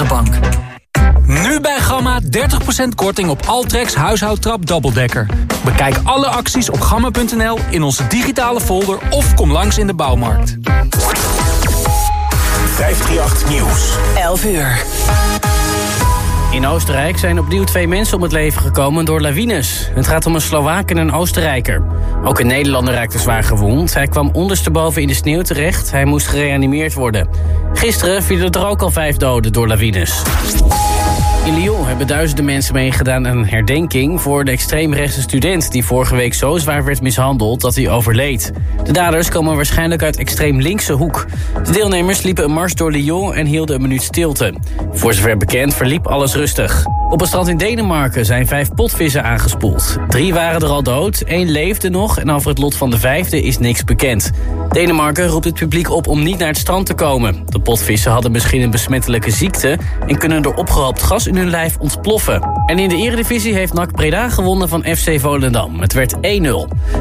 onze bank. Nu bij Gamma 30% korting op Altrex huishoudtrap dubbeldekker. Bekijk alle acties op gamma.nl in onze digitale folder of kom langs in de bouwmarkt. 538 Nieuws. 11 uur. In Oostenrijk zijn opnieuw twee mensen om het leven gekomen door lawines. Het gaat om een Slowaak en een Oostenrijker. Ook een Nederlander raakte zwaar gewond. Hij kwam ondersteboven in de sneeuw terecht. Hij moest gereanimeerd worden. Gisteren vielen er ook al vijf doden door lawines. In Lyon hebben duizenden mensen meegedaan aan een herdenking... voor de extreemrechtse student die vorige week zo zwaar werd mishandeld dat hij overleed. De daders komen waarschijnlijk uit extreem linkse hoek. De deelnemers liepen een mars door Lyon en hielden een minuut stilte. Voor zover bekend verliep alles rustig. Op een strand in Denemarken zijn vijf potvissen aangespoeld. Drie waren er al dood, één leefde nog... en over het lot van de vijfde is niks bekend. Denemarken roept het publiek op om niet naar het strand te komen. De potvissen hadden misschien een besmettelijke ziekte... en kunnen door opgehoopt gas in hun lijf ontploffen. En in de eredivisie heeft NAC Breda gewonnen van FC Volendam. Het werd 1-0.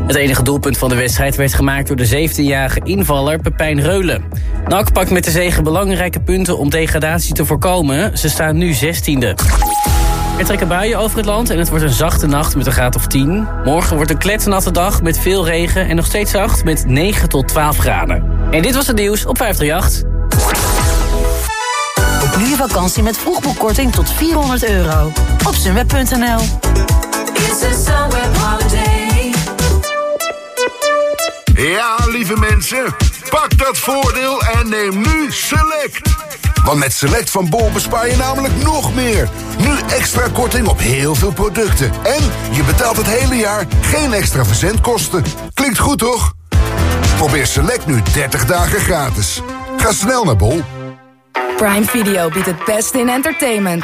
Het enige doelpunt van de wedstrijd werd gemaakt door de 17-jarige invaller Pepijn Reulen. NAC pakt met de zegen belangrijke punten om degradatie te voorkomen. Ze staan nu 16e. Er trekken buien over het land en het wordt een zachte nacht met een graad of 10. Morgen wordt een kletsnatte dag met veel regen en nog steeds zacht met 9 tot 12 graden. En dit was het nieuws op 538. Nu je vakantie met vroegboekkorting tot 400 euro. Op sunweb.nl Ja, lieve mensen, pak dat voordeel en neem nu Select. Want met Select van Bol bespaar je namelijk nog meer. Nu extra korting op heel veel producten. En je betaalt het hele jaar geen extra verzendkosten. Klinkt goed, toch? Probeer Select nu 30 dagen gratis. Ga snel naar Bol. Prime Video biedt het beste in entertainment.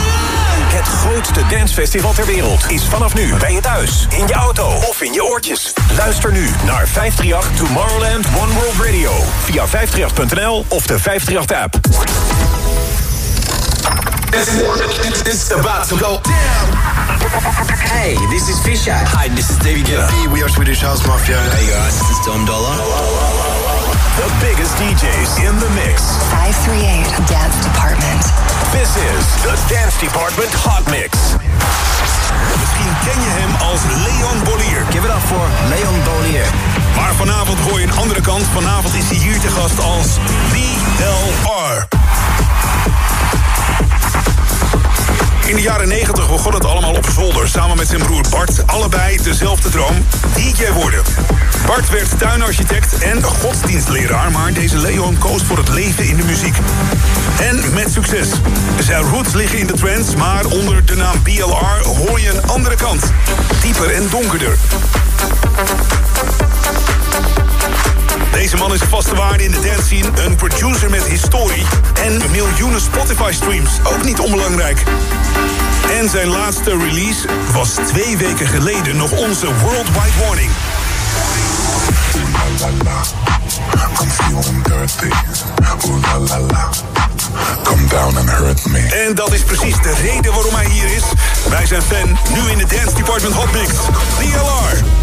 grootste dancefestival ter wereld is vanaf nu bij je thuis, in je auto of in je oortjes. Luister nu naar 538 Tomorrowland One World Radio via 538.nl of de 538-app. This is about to go down. Hey, this is Fisher. Hi, this is David Guetta. Hey, we are Swedish House Mafia. Hey guys, this is Dom Dollar. The biggest DJs in the mix. 538 Dance Department. This is the Dance Department Hot Mix. Misschien ken je hem als Leon Bollier. Give it up for Leon Bollier. Maar vanavond hoor je een andere kant. Vanavond is hij hier te gast als DLR. In de jaren 90 begon het allemaal op zolder samen met zijn broer Bart. Allebei dezelfde droom, DJ worden. Bart werd tuinarchitect en godsdienstleraar, maar deze Leon koos voor het leven in de muziek. En met succes. Zijn roots liggen in de trance, maar onder de naam BLR hoor je een andere kant. Dieper en donkerder. Deze man is een vaste waarde in de dance scene, een producer met historie en miljoenen Spotify streams, ook niet onbelangrijk. En zijn laatste release was twee weken geleden nog onze Worldwide Warning. Come down and hurt me. En dat is precies de reden waarom hij hier is. Wij zijn fan, nu in de Dance Department Hot Mix. DLR.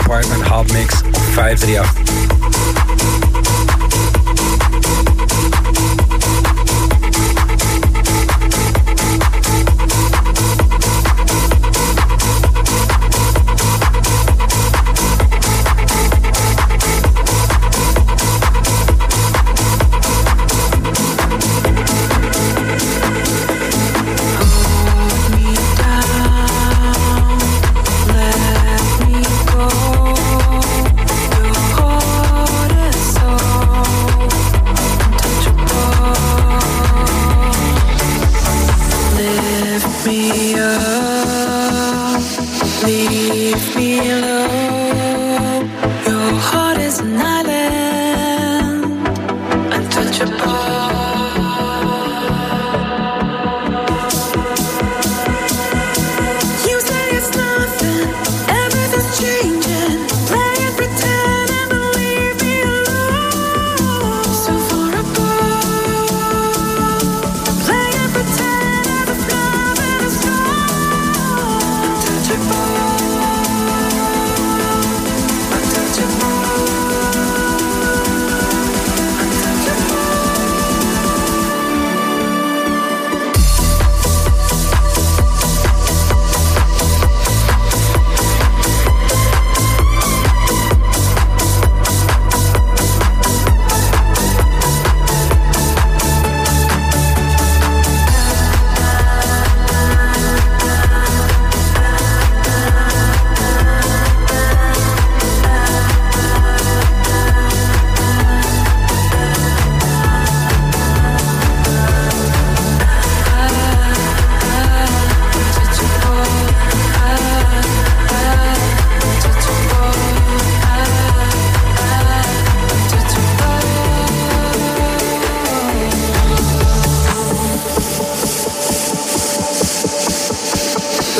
Van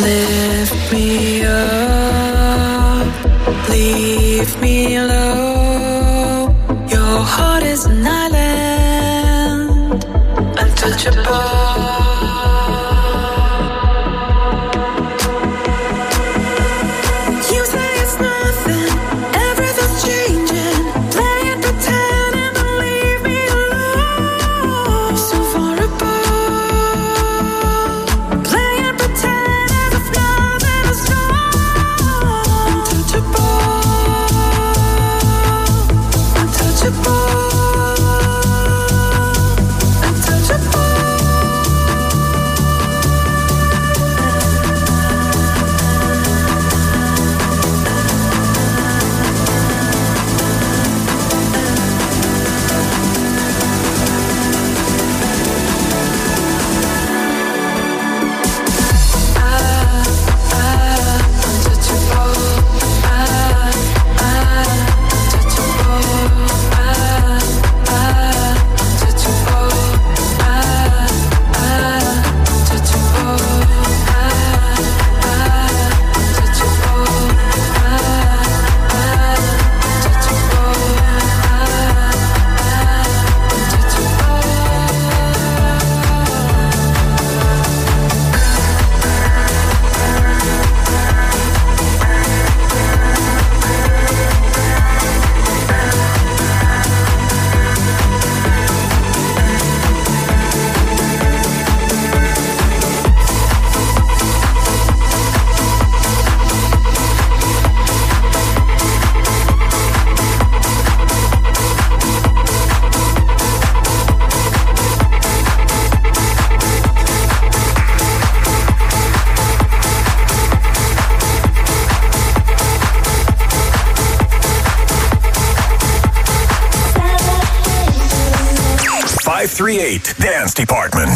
Lift me up, leave me low. Dance Department.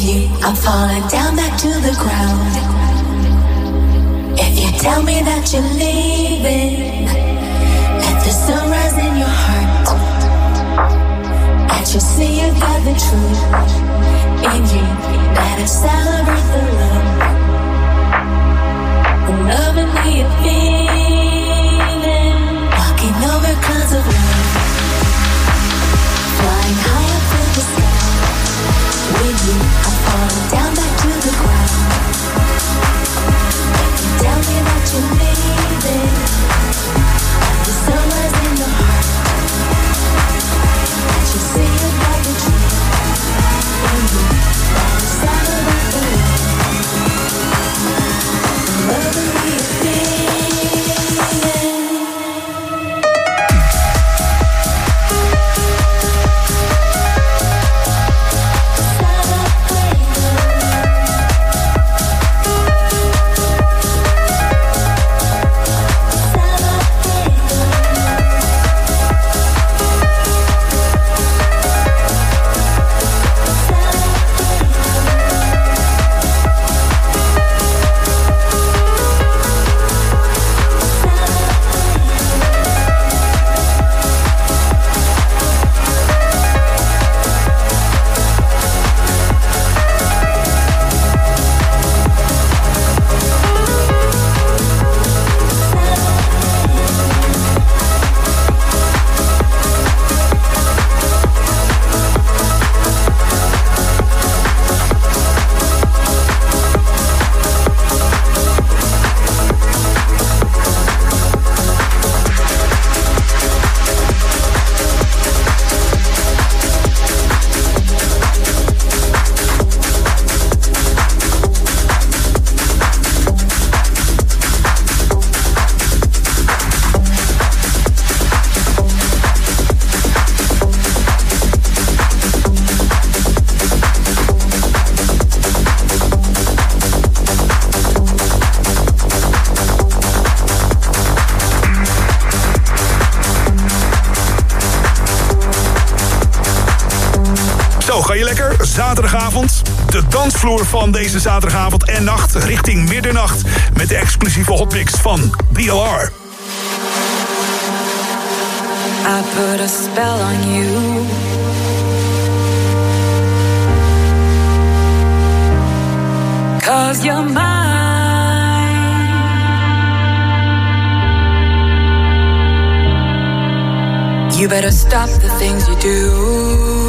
You, I'm falling down back to the ground. If you tell me that you're leaving, let the sun rise in your heart. I just see you got the truth in you. Let us celebrate the love. The love and the feeling. Walking over clouds of love. That you're leaving, Dansvloer van deze zaterdagavond en nacht richting middernacht. Met de exclusieve hotmix van BLR. I put a spell on you. Cause you're mine. You better stop the things you do.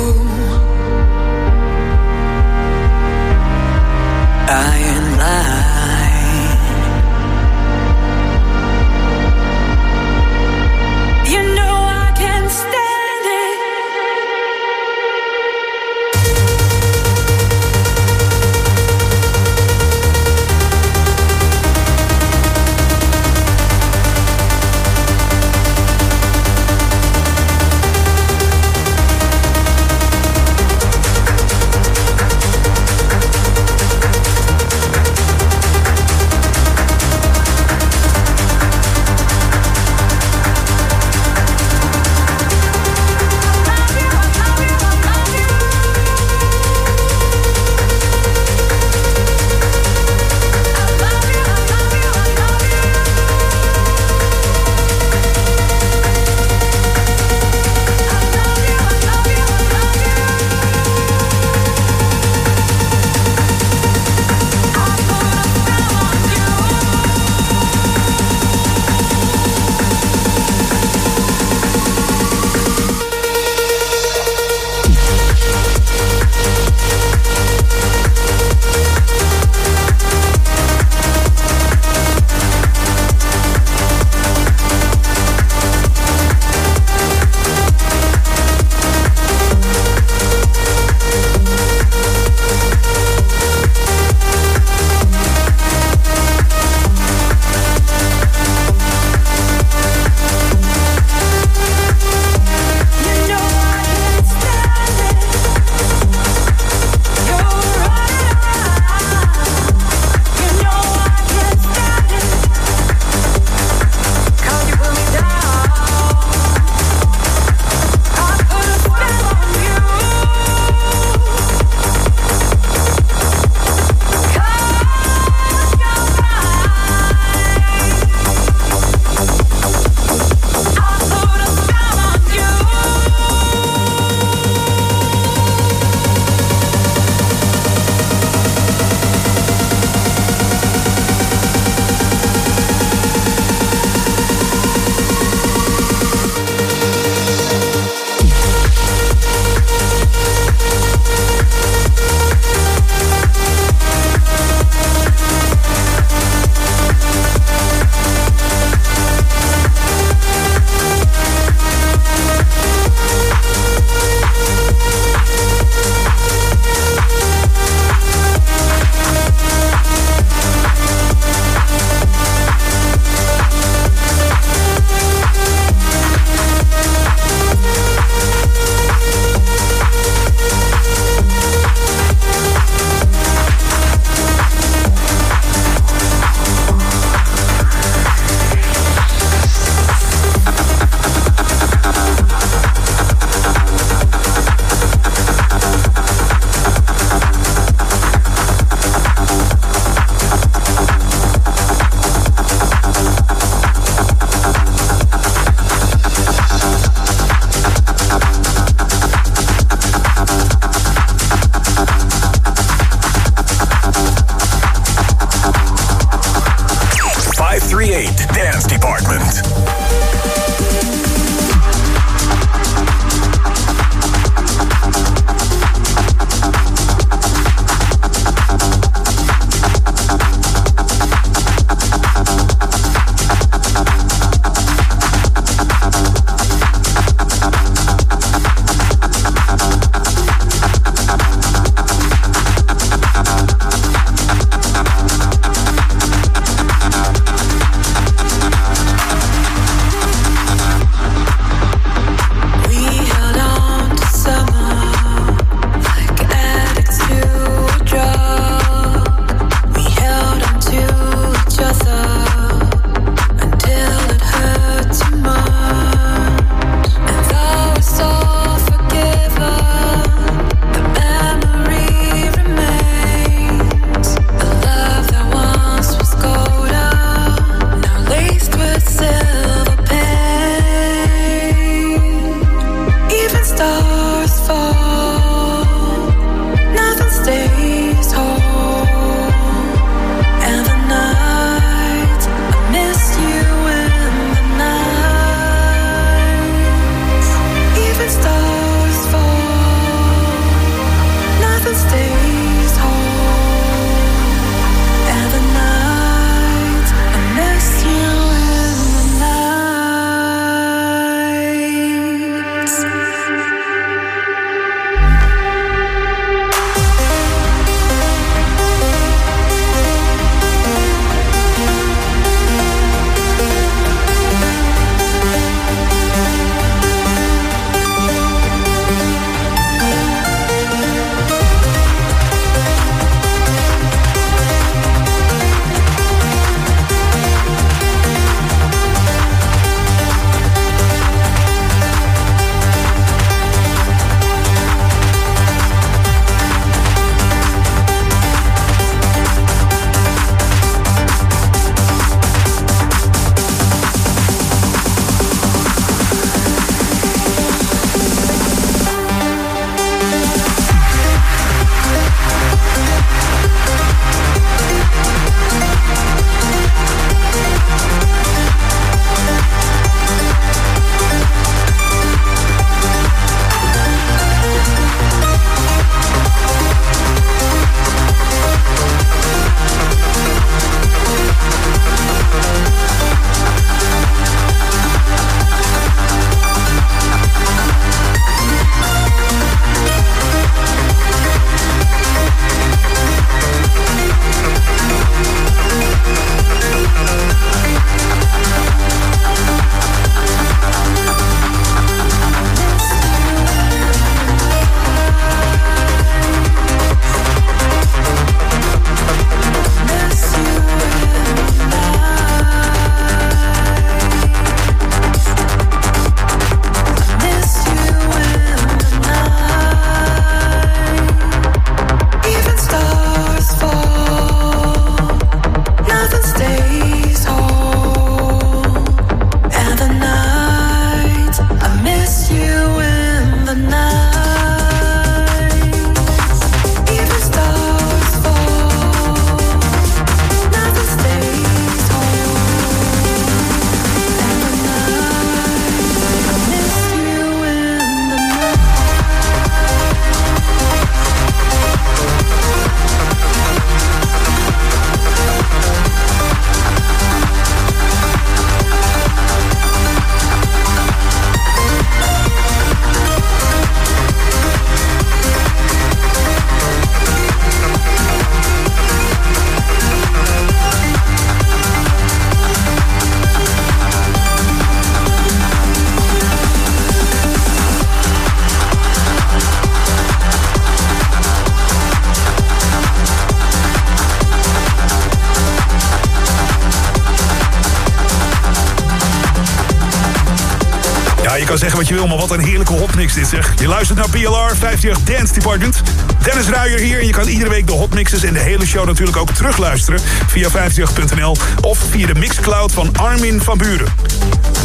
Zeggen wat je wil, maar wat een heerlijke hotmix dit zeg. Je luistert naar PLR 50 Dance Department. Dennis Ruijer hier en je kan iedere week de hotmixes en de hele show natuurlijk ook terugluisteren via 50.nl of via de mixcloud van Armin van Buren.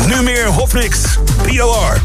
Nu meer hotmix, PLR.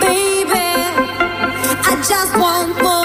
baby. I just want more.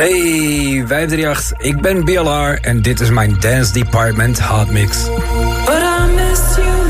Hey, 538, ik ben BLR en dit is mijn Dance Department Hotmix. But I miss you.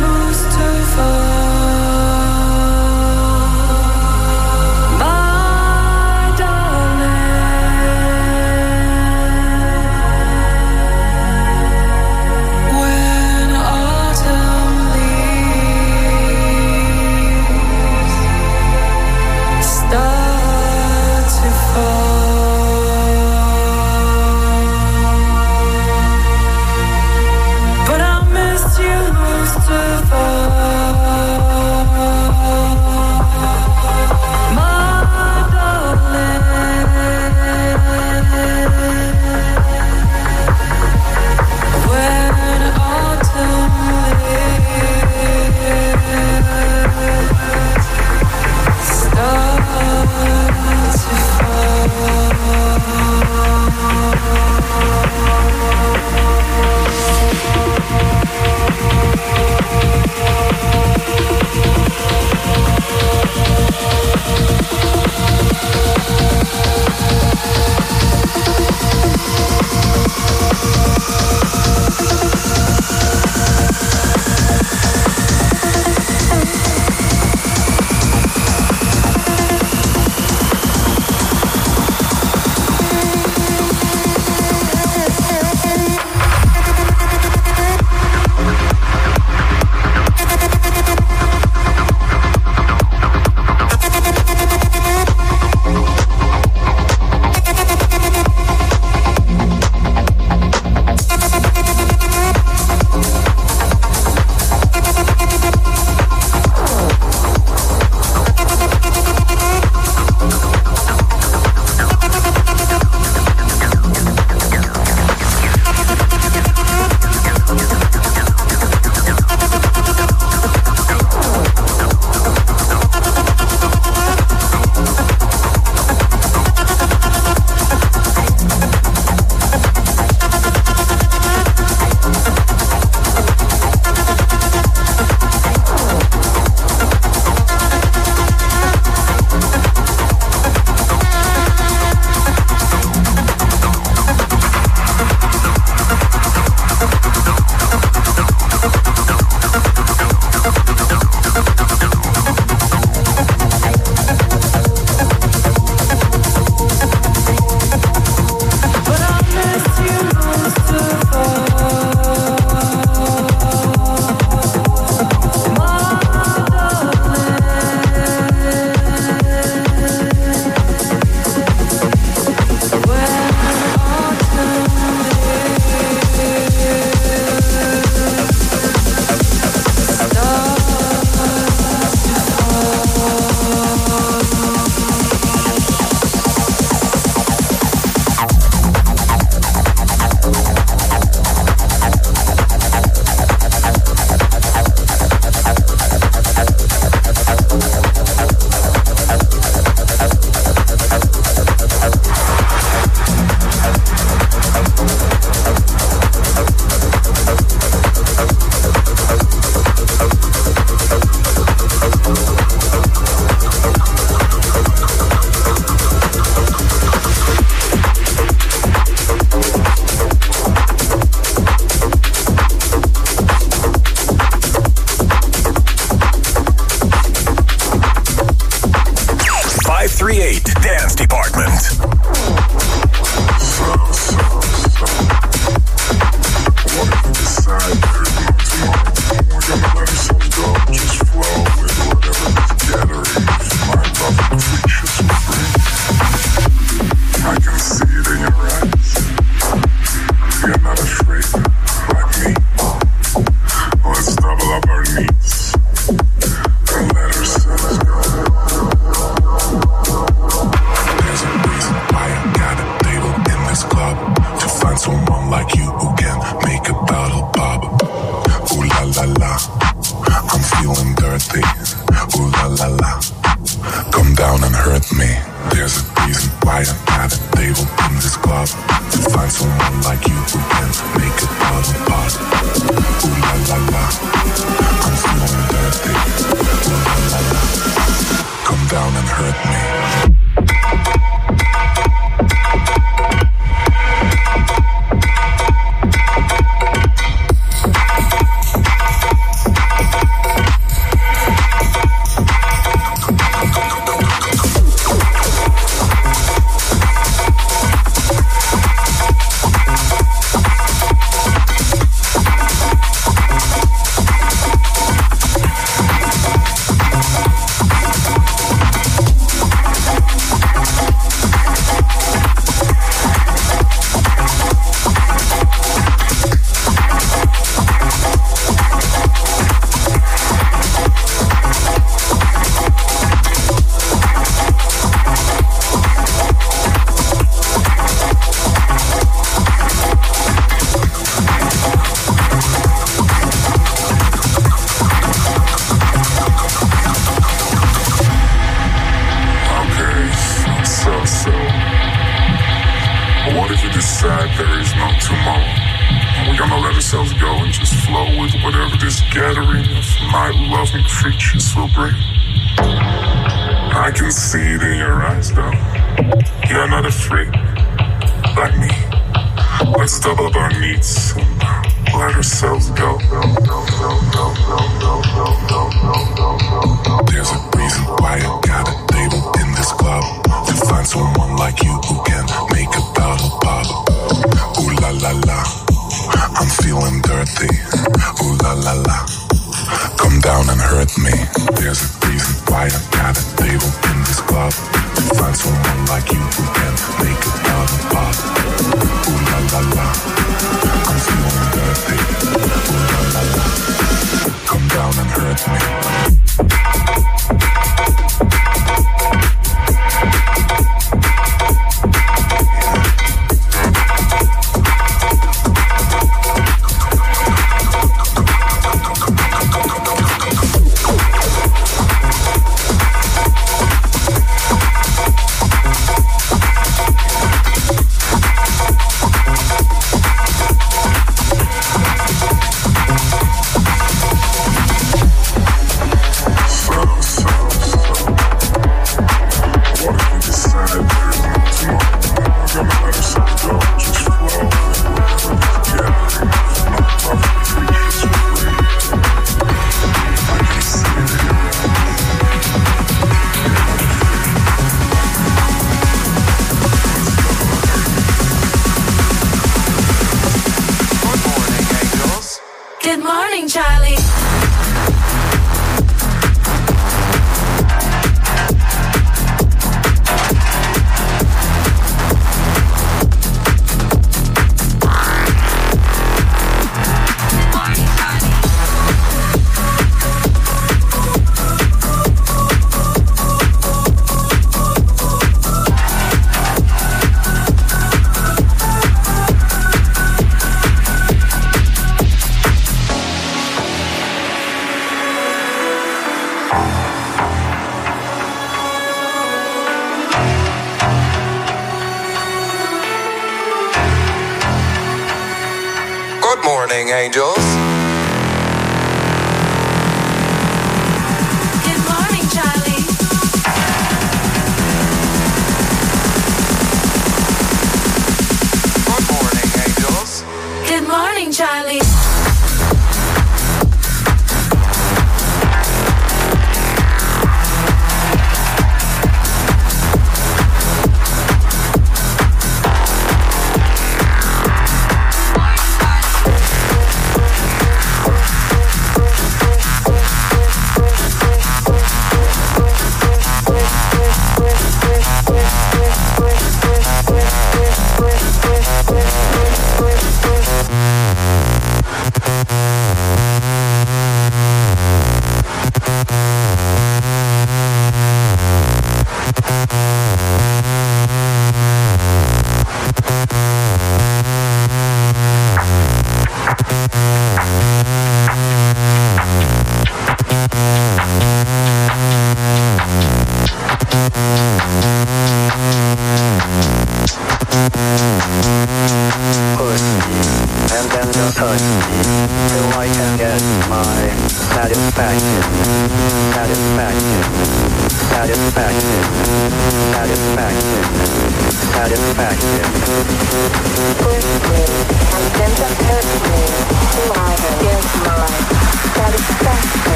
Good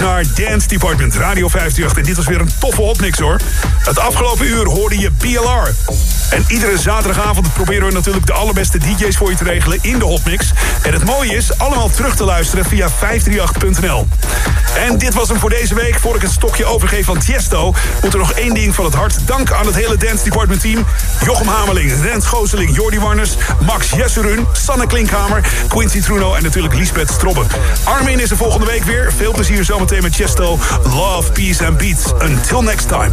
naar Dance Department, Radio 58. En dit was weer een toffe hopmix hoor. Het afgelopen uur hoorde je BLR. En iedere zaterdagavond proberen we natuurlijk de allerbeste DJ's voor je te regelen in de hotmix. En het mooie is, allemaal terug te luisteren via 538.nl. En dit was hem voor deze week. Voor ik het stokje overgeef van Tiesto... moet er nog één ding van het hart. Dank aan het hele Dance Department team. Jochem Hameling, Rens Gooseling, Jordi Warners... Max Jesserun, Sanne Klinkhamer, Quincy Truno en natuurlijk Lisbeth Strobbe. Armin is er volgende week weer. Veel plezier zometeen met Chesto. Love, peace and beats. Until next time.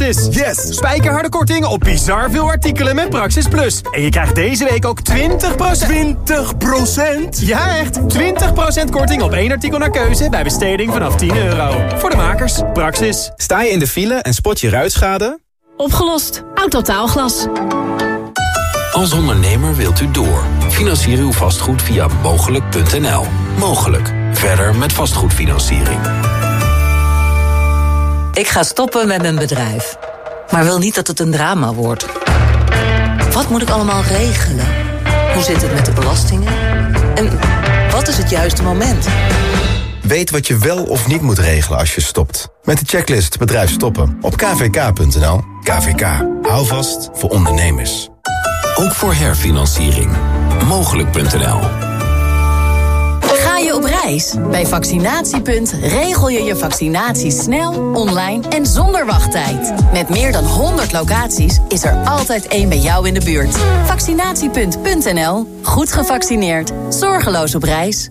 Praxis. Yes! Spijkerharde korting op bizar veel artikelen met Praxis Plus. En je krijgt deze week ook 20%... 20%? Ja, echt! 20% korting op één artikel naar keuze bij besteding vanaf 10 euro. Voor de makers, Praxis. Sta je in de file en spot je ruitschade? Opgelost. Autotaalglas. Als ondernemer wilt u door. Financier uw vastgoed via mogelijk.nl. Mogelijk. Verder met vastgoedfinanciering. Ik ga stoppen met mijn bedrijf. Maar wil niet dat het een drama wordt. Wat moet ik allemaal regelen? Hoe zit het met de belastingen? En wat is het juiste moment? Weet wat je wel of niet moet regelen als je stopt. Met de checklist Bedrijf Stoppen op kvk.nl. KVK. Hou vast voor ondernemers. Ook voor herfinanciering. Mogelijk.nl Bij Vaccinatiepunt regel je je vaccinatie snel, online en zonder wachttijd. Met meer dan 100 locaties is er altijd één bij jou in de buurt. Vaccinatiepunt.nl. Goed gevaccineerd. Zorgeloos op reis.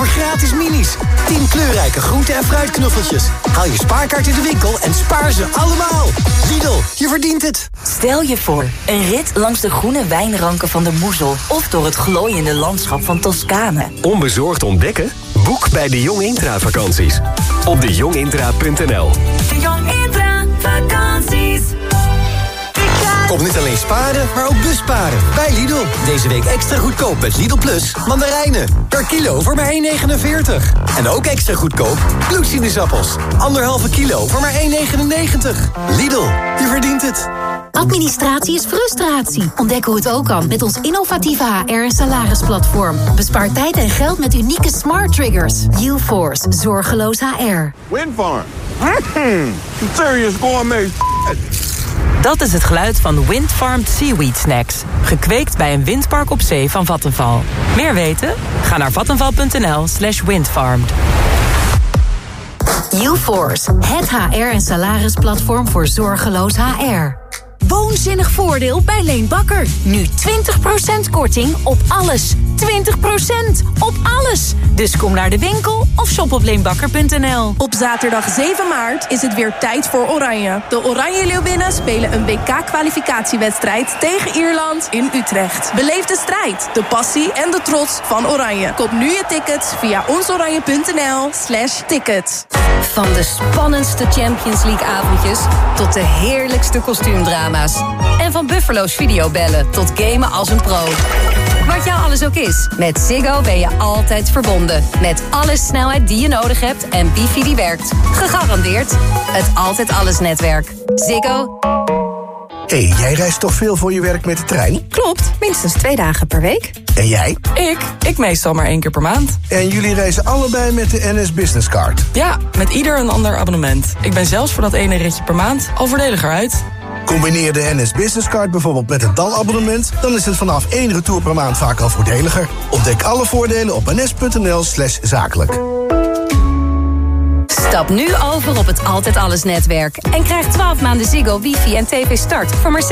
Voor gratis minis. 10 kleurrijke groente- en fruitknuffeltjes. Haal je spaarkaart in de winkel en spaar ze allemaal. Lidl, je verdient het. Stel je voor, een rit langs de groene wijnranken van de Moezel... of door het glooiende landschap van Toscane. Onbezorgd ontdekken? Boek bij de Jong Intra vakanties. Op dejongintra.nl De Kom niet alleen sparen, maar ook busparen. Bij Lidl. Deze week extra goedkoop met Lidl Plus mandarijnen. Per kilo voor maar 1,49. En ook extra goedkoop bloedsinusappels. Anderhalve kilo voor maar 1,99. Lidl, je verdient het. Administratie is frustratie. Ontdek hoe het ook kan met ons innovatieve HR- en salarisplatform. Bespaar tijd en geld met unieke smart triggers. UForce, zorgeloos HR. Windfarm. Mm, serious gourmet. Dat is het geluid van Windfarmed Seaweed Snacks. Gekweekt bij een windpark op zee van Vattenval. Meer weten? Ga naar vattenval.nl slash windfarmed. UForce, het HR- en salarisplatform voor zorgeloos HR. Woonzinnig voordeel bij Leen Bakker. Nu 20% korting op alles. 20% op alles. Dus kom naar de winkel of shop op leenbakker.nl. Op zaterdag 7 maart is het weer tijd voor Oranje. De Oranje Leeuwinnen spelen een WK-kwalificatiewedstrijd tegen Ierland in Utrecht. Beleef de strijd, de passie en de trots van Oranje. Koop nu je tickets via onsoranje.nl slash tickets. Van de spannendste Champions League avondjes tot de heerlijkste En van Buffalo's videobellen tot gamen als een pro. Wat jou alles ook is, met Ziggo ben je altijd verbonden. Met alle snelheid die je nodig hebt en wifi die werkt. Gegarandeerd het Altijd Alles netwerk. Ziggo. Hé, hey, jij reist toch veel voor je werk met de trein? Klopt, minstens twee dagen per week. En jij? Ik? Ik meestal maar één keer per maand. En jullie reizen allebei met de NS Business Card? Ja, met ieder een ander abonnement. Ik ben zelfs voor dat ene ritje per maand al voordeliger uit. Combineer de NS Business Card bijvoorbeeld met een DAL-abonnement... dan is het vanaf één retour per maand vaak al voordeliger. Ontdek alle voordelen op ns.nl slash zakelijk. Stap nu over op het Altijd Alles netwerk. En krijg 12 maanden Ziggo, wifi en tv start voor maar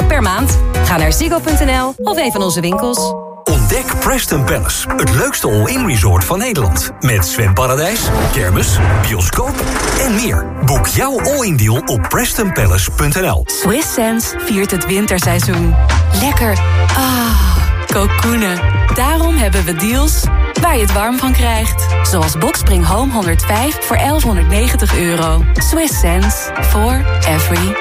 26,75 per maand. Ga naar ziggo.nl of een van onze winkels. Ontdek Preston Palace, het leukste all-in resort van Nederland. Met zwemparadijs, kermis, bioscoop en meer. Boek jouw all-in deal op prestonpalace.nl. Swiss Sense viert het winterseizoen. Lekker. Ah, kokoenen. Daarom hebben we deals waar je het warm van krijgt. Zoals Boxspring Home 105 voor 1190 euro. Swiss sense for every.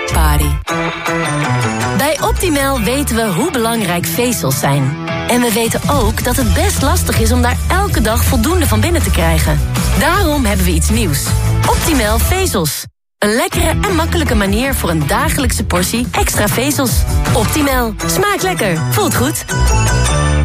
Bij Optimal weten we hoe belangrijk vezels zijn. En we weten ook dat het best lastig is om daar elke dag voldoende van binnen te krijgen. Daarom hebben we iets nieuws. Optimal vezels. Een lekkere en makkelijke manier voor een dagelijkse portie extra vezels. Optimal. Smaakt lekker. Voelt goed.